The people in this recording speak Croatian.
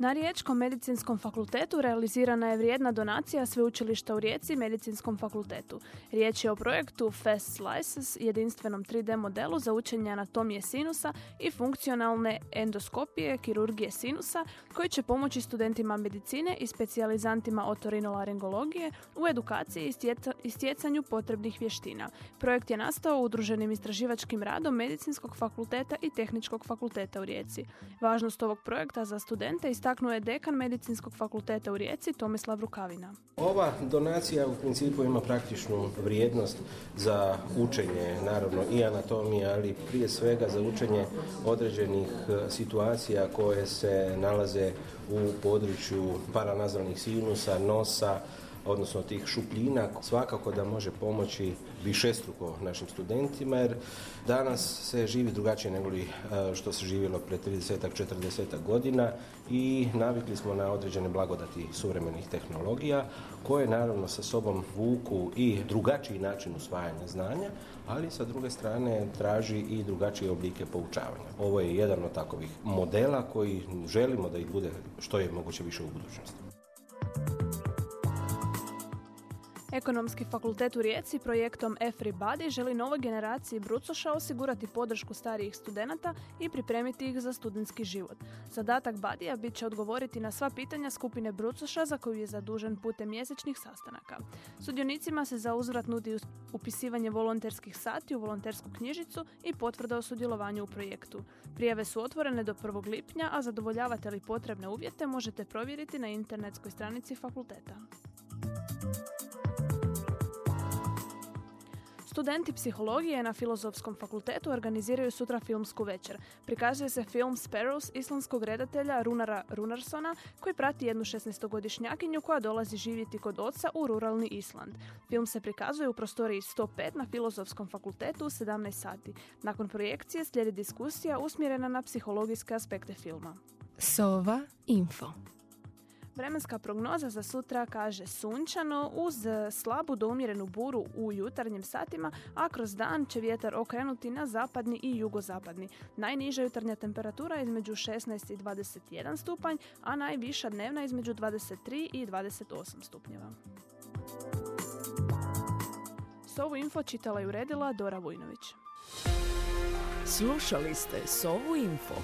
Na Riječkom medicinskom fakultetu realizirana je vrijedna donacija sveučilišta u Rijeci medicinskom fakultetu. Riječ je o projektu Fast Slices, jedinstvenom 3D modelu za učenje anatomije sinusa i funkcionalne endoskopije kirurgije sinusa koji će pomoći studentima medicine i specijalizantima otorinolaringologije u edukaciji i stjecanju potrebnih vještina. Projekt je nastao udruženim istraživačkim radom medicinskog fakulteta i tehničkog fakulteta u Rijeci. Važnost ovog projekta za studente i istaknuo je dekan Medicinskog fakulteta u Rijeci Tomislav Rukavina. Ova donacija u principu ima praktičnu vrijednost za učenje, naravno i anatomije, ali prije svega za učenje određenih e, situacija koje se nalaze u području paranazalnih sinusa, nosa, odnosno tih šupljina, svakako da može pomoći višestruko našim studentima, jer danas se živi drugačije nego e, što se živjelo pre 30-40 godina i navikli smo na određene blagodati suvremenih tehnologija, koje naravno sa sobom vuku i drugačiji način usvajanja znanja, ali sa druge strane traži i drugačije oblike poučavanja. Ovo je jedan od takovih modela koji želimo da ih bude što je moguće više u budućnosti. Ekonomski fakultet u Rijeci projektom Everybody želi novoj generaciji brucoša osigurati podršku starijih studenata i pripremiti ih za studentski život. Zadatak Badija bit će odgovoriti na sva pitanja skupine brucoša za koju je zadužen putem mjesečnih sastanaka. Sudionicima se za uzvrat nudi upisivanje volonterskih sati u volontersku knjižicu i potvrda o sudjelovanju u projektu. Prijave su otvorene do 1. lipnja, a zadovoljavate li potrebne uvjete možete provjeriti na internetskoj stranici fakulteta. Studenti psihologije na Filozofskom fakultetu organiziraju sutra filmsku večer. Prikazuje se film Sparrows islandskog redatelja Runara Runarsona koji prati jednu 16-godišnjakinju koja dolazi živjeti kod oca u ruralni Island. Film se prikazuje u prostoriji 105 na Filozofskom fakultetu u 17 sati. Nakon projekcije slijedi diskusija usmjerena na psihologijske aspekte filma. Sova Info Vremenska prognoza za sutra kaže sunčano uz slabu do umjerenu buru u jutarnjim satima, a kroz dan će vjetar okrenuti na zapadni i jugozapadni. Najniža jutarnja temperatura između 16 i 21 stupanj, a najviša dnevna između 23 i 28 stupnjeva. S ovu info čitala i uredila Dora Vujnović. Slušali ste Sovu info.